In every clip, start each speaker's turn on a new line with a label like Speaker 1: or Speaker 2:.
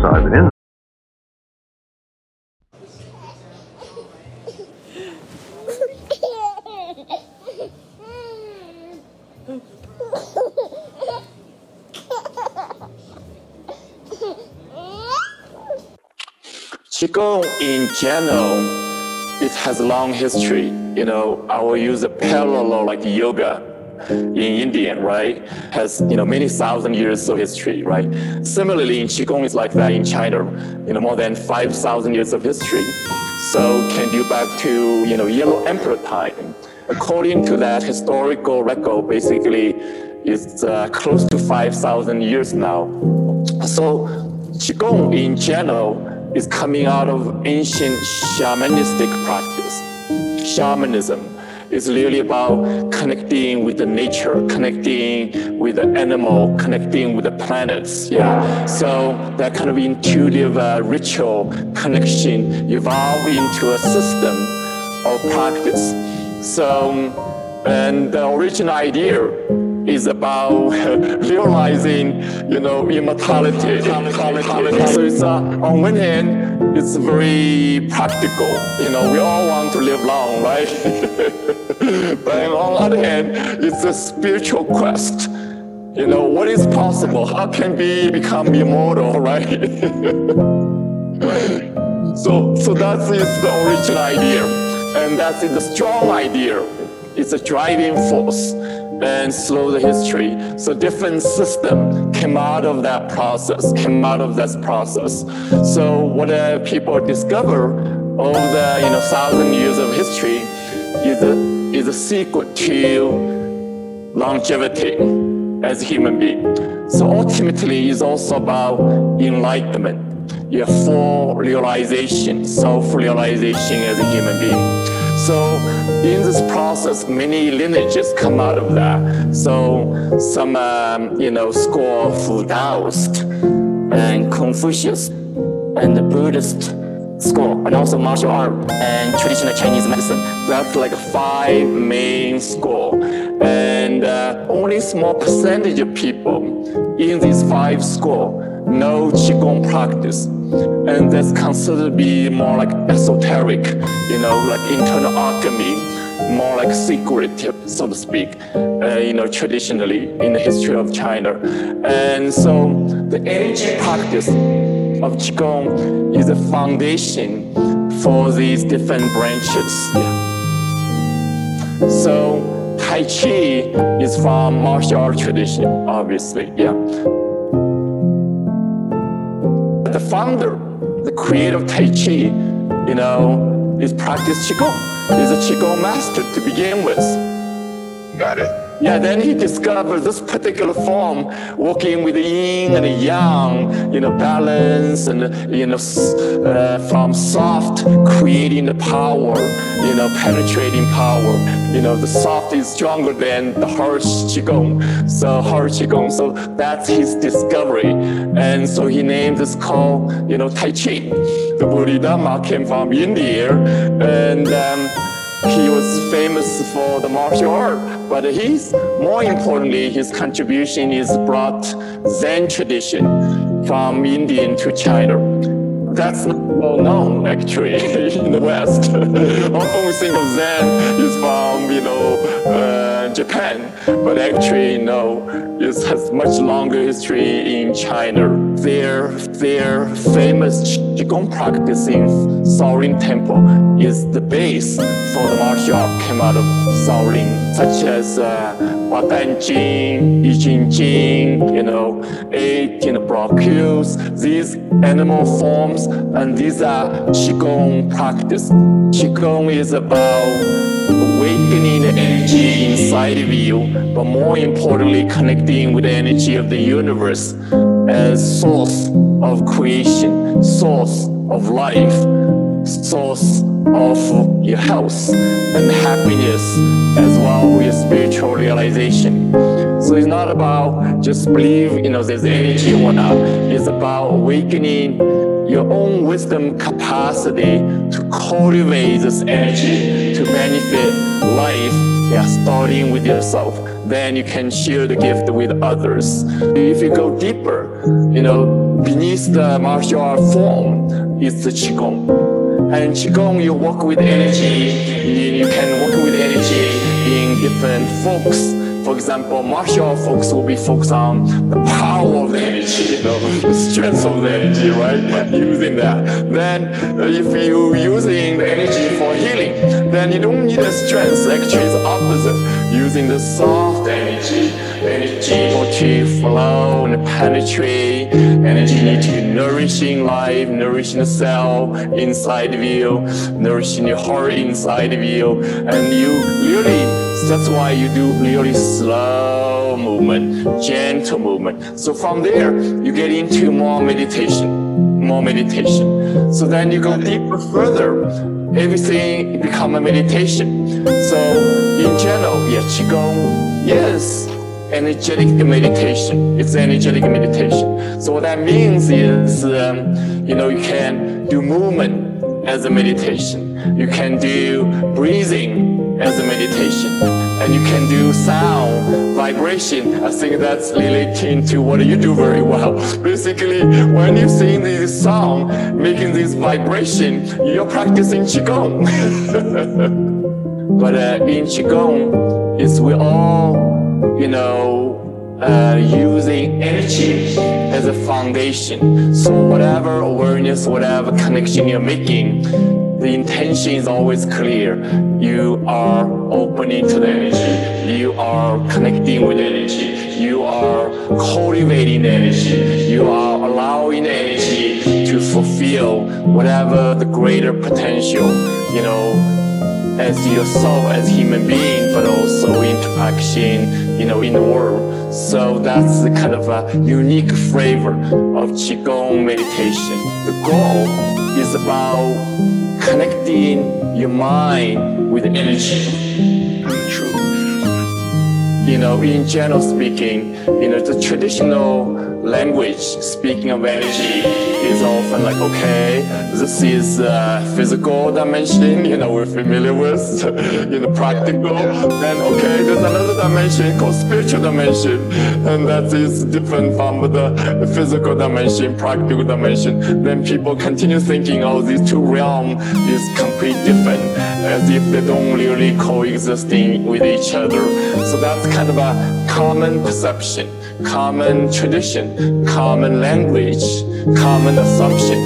Speaker 1: psilocybin in
Speaker 2: Qigong in general, it has a long history. You know, I will use a parallel like yoga in Indian, right? Has, you know, many thousand years of history, right? Similarly, in Qigong is like that in China, you know, more than 5,000 years of history. So can do back to, you know, Yellow Emperor time. According to that historical record, basically, it's uh, close to 5,000 years now. So Qigong in general is coming out of ancient shamanistic practice. Shamanism is really about connecting with the nature, connecting with the animal, connecting with the planets. Yeah. So that kind of intuitive uh, ritual connection evolved into a system of practice. So, and the original idea is about realizing, you know, immortality. So it's uh, on one hand, it's very practical. You know, we all want to live long, right? but on the other hand, it's a spiritual quest. You know, what is possible? How can we become immortal, right? so, so that is the original idea, and that's the strong idea. It's a driving force and slow the history. So different system came out of that process, came out of this process. So what uh, people discover over the you know thousand years of history is a is a secret to longevity as a human being. So ultimately, it's also about enlightenment, your full realization, self-realization as a human being. So in this process, many lineages come out of that. So some, um, you know, school of Taoist and Confucius and the Buddhist school, and also martial art and traditional Chinese medicine. That's like five main school, and uh, only small percentage of people in these five school know qigong practice and that's considered to be more like esoteric, you know, like internal alchemy, more like secretive, so to speak, uh, you know, traditionally in the history of China. And so the energy practice of Qigong is a foundation for these different branches. Yeah. So Tai Chi is from martial art tradition, obviously, yeah the founder, the creator of Tai Chi, you know, is practiced Qigong. He's a Qigong master to begin with.
Speaker 1: Got it.
Speaker 2: Yeah, then he discovered this particular form, working with the yin and the yang, you know, balance and, you know, uh, from soft, creating the power, you know, penetrating power. You know, the soft is stronger than the hard qigong. So hard qigong, so that's his discovery. And so he named this called, you know, Tai Chi. The Bodhidharma came from India and um, he was famous for the martial art, but he's more importantly, his contribution is brought Zen tradition from India to China. That's not well known actually in the West. Often we think of Zen is from you know uh, Japan, but actually no, it has much longer history in China. Their their famous qigong practice in Shaolin Temple is the base for the martial art came out of Shaolin, such as uh, Dan Jing, Yi Jin Jing, you know, eight you know, brocades, these animal forms, and these are Qigong practice. Qigong is about awakening the energy inside of you, but more importantly, connecting with the energy of the universe as source of creation, source of life, source of your health and happiness as well with spiritual realization. So it's not about just believe, you know, there's energy or not. It's about awakening your own wisdom capacity to cultivate this energy to benefit life. Yeah, starting with yourself. then you can share the gift with others. If you go deeper, you know, beneath the martial art form is the Qigong. And Qigong, you work with energy, you can work with energy in different folks for example, martial art folks will be focused on the power of the energy, you know, the strength of the energy, right? Using that. Then, if you're using the energy for healing, then you don't need the strength. Actually, it's opposite. Using the soft energy, energy for to flow and penetrate. Energy to nourishing life, nourishing the cell inside of you, nourishing your heart inside of you, and you really that's why you do really slow movement, gentle movement. So from there, you get into more meditation, more meditation. So then you go deeper further. Everything become a meditation. So in general, yeah, Qigong, yes, energetic meditation. It's energetic meditation. So what that means is, um, you know, you can do movement as a meditation. You can do breathing as a meditation. And you can do sound, vibration. I think that's relating to what you do very well. Basically, when you sing this song, making this vibration, you're practicing Qigong. but uh, in Qigong, it's we all, you know, uh, using energy as a foundation. So whatever awareness, whatever connection you're making, the intention is always clear. You are opening to the energy. You are connecting with energy. You are cultivating energy. You are allowing energy to fulfill whatever the greater potential, you know, as yourself as human being, but also interaction, you know, in the world. So that's the kind of a unique flavor of Qigong meditation. The goal is about connecting your mind with energy. True. You know, in general speaking, you know, the traditional language, speaking of energy, is often like, okay, this is a physical dimension, you know, we're familiar with, you know, practical. Then, okay, there's another dimension called spiritual dimension, and that is different from the physical dimension, practical dimension. Then people continue thinking, oh, these two realms is completely different, as if they don't really coexisting with each other. So that's kind of a common perception common tradition, common language, common assumption.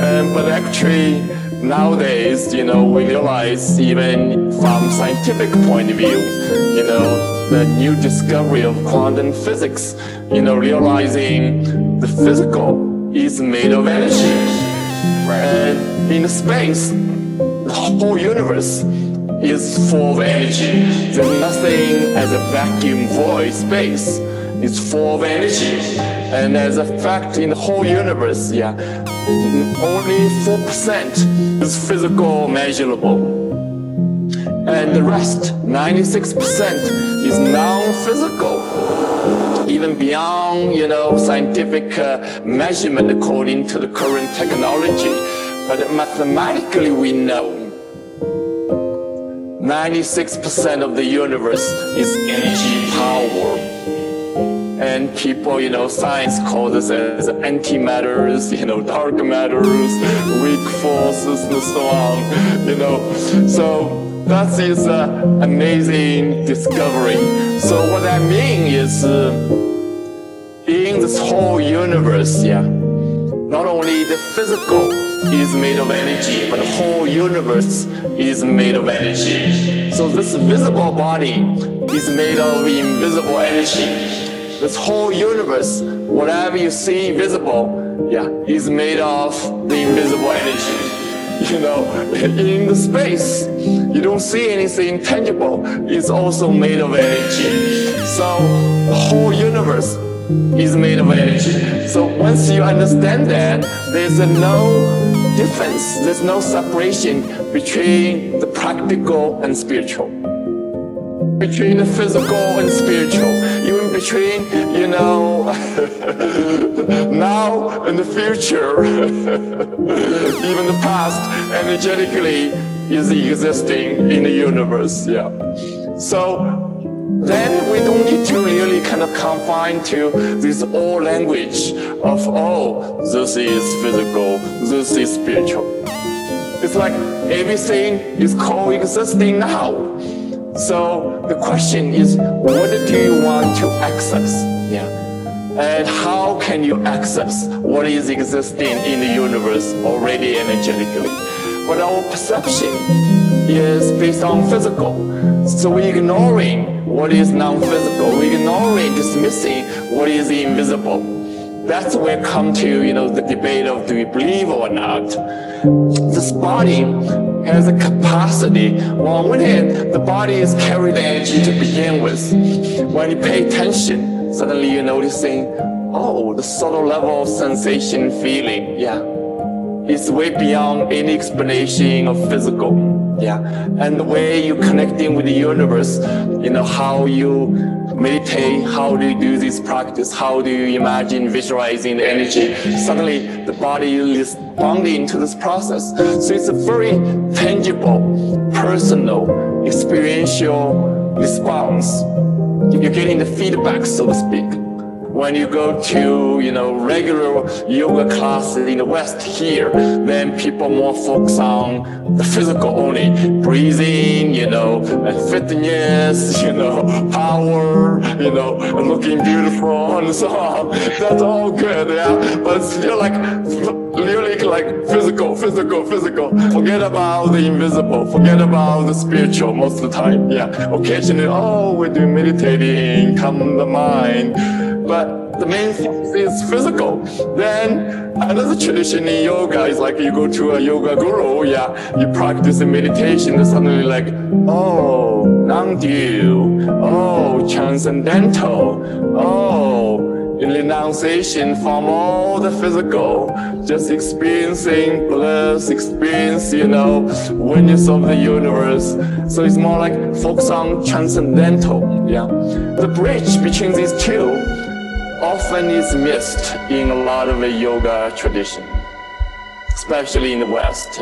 Speaker 2: Um, but actually, nowadays, you know, we realize even from scientific point of view, you know, the new discovery of quantum physics, you know, realizing the physical is made of energy. And in space, the whole universe is full of energy. There's nothing as a vacuum void space is full of energy. And as a fact, in the whole universe, yeah, only 4% is physical measurable. And the rest, 96%, is non-physical. Even beyond, you know, scientific uh, measurement according to the current technology. But mathematically, we know 96% of the universe is energy power and people, you know, science calls this as antimatters, you know, dark matters, weak forces, and so on, you know. So that is an amazing discovery. So what I mean is, uh, in this whole universe, yeah, not only the physical is made of energy, but the whole universe is made of energy. So this visible body is made of invisible energy this whole universe, whatever you see visible, yeah, is made of the invisible energy. You know, in the space, you don't see anything tangible. It's also made of energy. So the whole universe is made of energy. So once you understand that, there's no difference, there's no separation between the practical and spiritual between the physical and spiritual, even between, you know, now and the future, even the past energetically is existing in the universe. Yeah. So then we don't need to really kind of confine to this old language of, oh, this is physical, this is spiritual. It's like everything is coexisting now. So the question is, what do you want to access? Yeah. And how can you access what is existing in the universe already energetically? But our perception is based on physical. So we're ignoring what is non-physical. We're ignoring, dismissing what is invisible. That's where come to, you know, the debate of do we believe or not. This body has a capacity. Well, on one hand, the body is carrying energy to begin with. When you pay attention, suddenly you're noticing, oh, the subtle level of sensation, feeling, yeah is way beyond any explanation of physical. Yeah. And the way you connecting with the universe, you know, how you meditate, how do you do this practice, how do you imagine visualizing the energy, suddenly the body is responding to this process. So it's a very tangible, personal, experiential response. You're getting the feedback, so to speak when you go to you know regular yoga classes in the West here, then people more focus on the physical only, breathing, you know, and fitness, you know, power, you know, looking beautiful and so on. That's all good, yeah. But still like really like physical, physical, physical. Forget about the invisible. Forget about the spiritual most of the time. Yeah. Occasionally, oh, we're doing meditating, calm the mind but the main thing is physical. Then another tradition in yoga is like you go to a yoga guru, yeah, you practice meditation, and suddenly like, oh, non-dual, oh, transcendental, oh, renunciation from all the physical, just experiencing bliss, experience, you know, oneness of the universe. So it's more like focus on transcendental, yeah. The bridge between these two often is missed in a lot of the yoga tradition, especially in the West.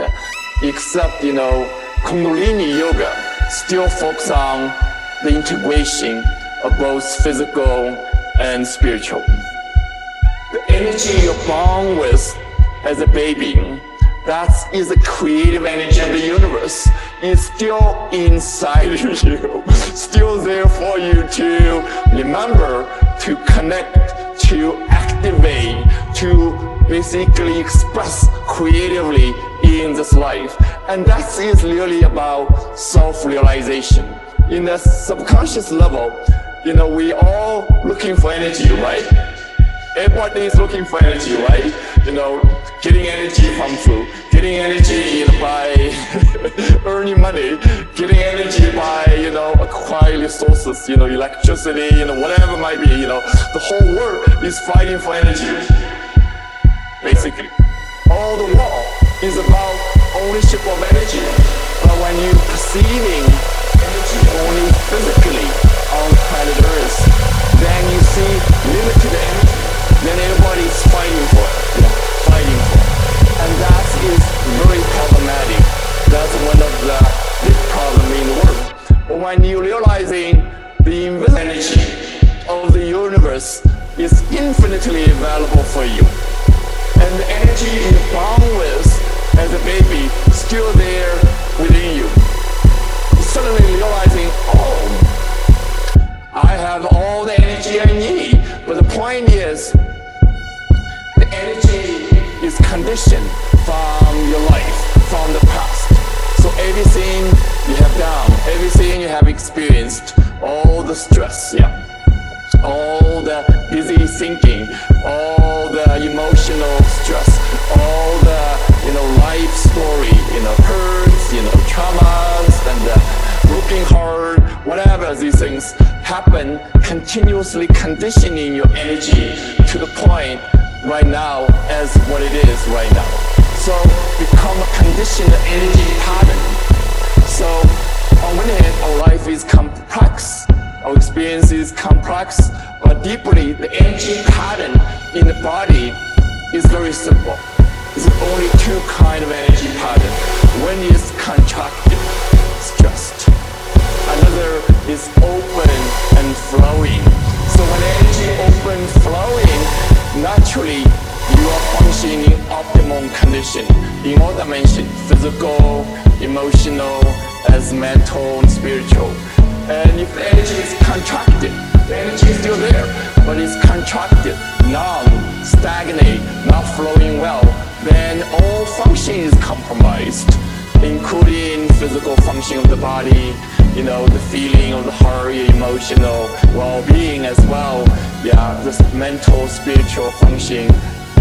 Speaker 2: Except, you know, Kundalini yoga still focuses on the integration of both physical and spiritual. The energy you're born with as a baby, that is the creative energy of the universe. It's still inside you, still there for you to remember to connect, to activate, to basically express creatively in this life. And that is really about self-realization. In the subconscious level, you know, we all looking for energy, right? Everybody is looking for energy, right? You know, getting energy from food, getting energy by earning money, getting energy by, you know, acquiring resources, you know, electricity, you know, whatever it might be, you know. The whole world is fighting for energy, basically. All the war is about ownership of energy. But when you're perceiving energy only physically on planet Earth, then you see limited energy then everybody realizing the energy of the universe is infinitely available for you, and the energy you born with as a baby still there within you, suddenly realizing, oh, I have all the energy I need. But the point is, the energy is conditioned from your life, from the past. So everything you have done, everything you have experienced, all the stress, yeah, all the busy thinking, all the emotional stress, all the you know life story, you know hurts, you know traumas, and uh, working hard, whatever these things happen, continuously conditioning your energy to the point right now as what it is right now. So become a conditioned energy pattern. So on one hand, our life is complex, our experience is complex, but deeply the energy pattern in the body is very simple. There's only two kind of energy pattern. One is contracted, stressed. Another is open and flowing. So when energy open flowing, naturally you are functioning in optimum condition in all dimensions, physical, emotional, as mental and spiritual. And if energy is contracted, the energy is still there, but it's contracted, numb, stagnate, not flowing well, then all function is compromised, including physical function of the body, you know, the feeling of the heart, emotional well-being as well. Yeah, this mental, spiritual function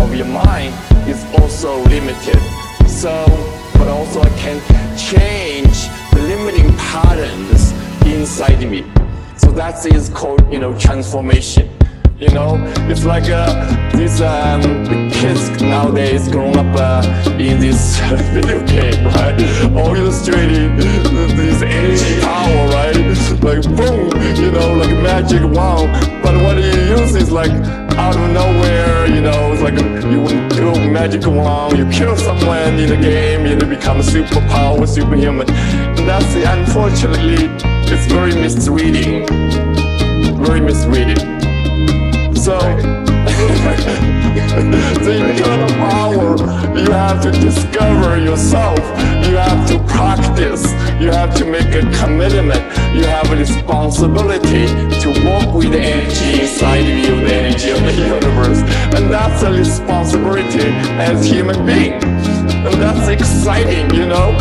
Speaker 2: of your mind is also limited. So, but also I can change the limiting patterns inside me. So that is called, you know, transformation. You know, it's like uh, these um, kids nowadays growing up uh, in this video game, right? All illustrating this energy power, right? Like boom, you know, like magic wand. But what you use is like out of nowhere, you know, it's like you do a magic wand, you kill someone in the game, you become a superpower, superhuman. And that's it. unfortunately, it's very misleading. Very misleading. So, the power, you have to discover yourself. You have to practice. You have to make a commitment. You have a responsibility to work with the energy inside of you, the energy of the universe. And that's a responsibility as human being. And that's exciting, you know.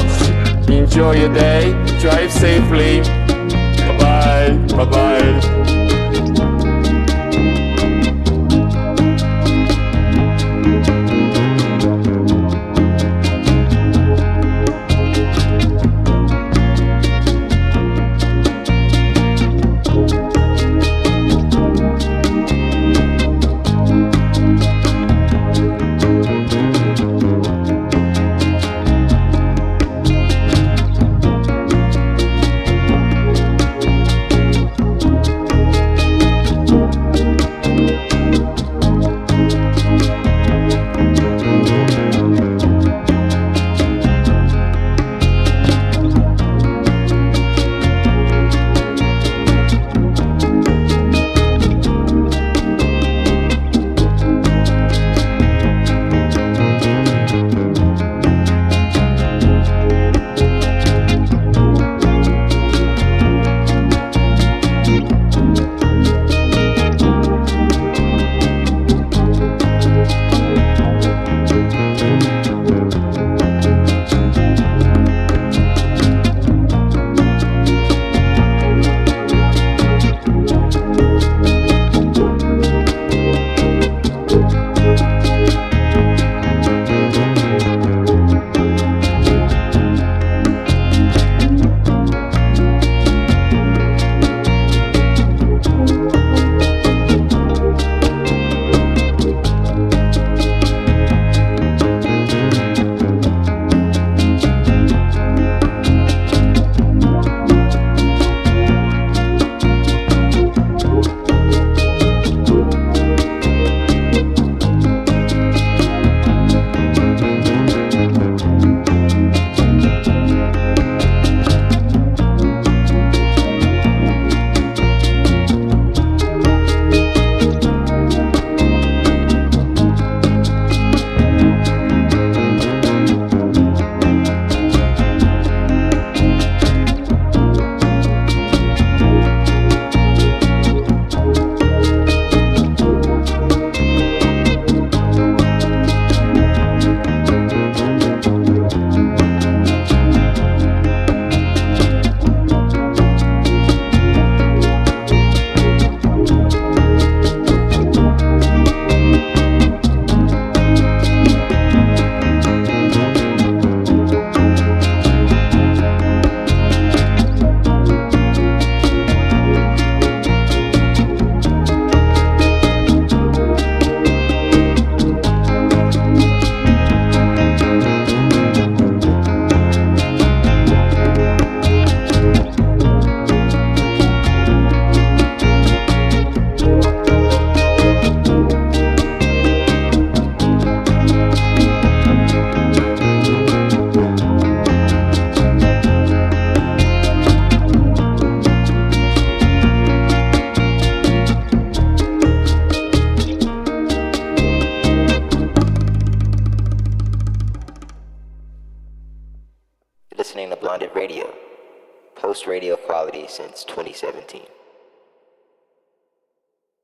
Speaker 2: Enjoy your day. Drive safely. Bye-bye. Bye-bye.